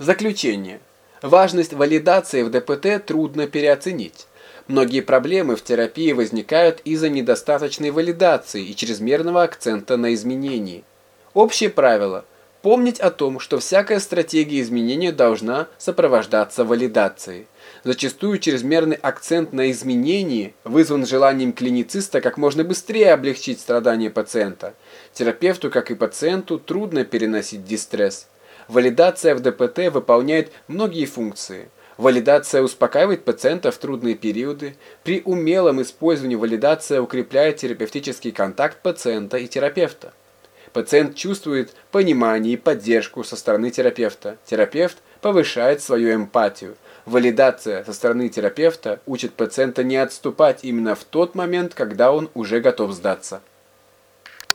Заключение. Важность валидации в ДПТ трудно переоценить. Многие проблемы в терапии возникают из-за недостаточной валидации и чрезмерного акцента на изменении. Общее правило – помнить о том, что всякая стратегия изменения должна сопровождаться валидацией. Зачастую чрезмерный акцент на изменении вызван желанием клинициста как можно быстрее облегчить страдания пациента. Терапевту, как и пациенту, трудно переносить дистресс. Валидация в ДПТ выполняет многие функции – Валидация успокаивает пациента в трудные периоды. При умелом использовании валидация укрепляет терапевтический контакт пациента и терапевта. Пациент чувствует понимание и поддержку со стороны терапевта. Терапевт повышает свою эмпатию. Валидация со стороны терапевта учит пациента не отступать именно в тот момент, когда он уже готов сдаться.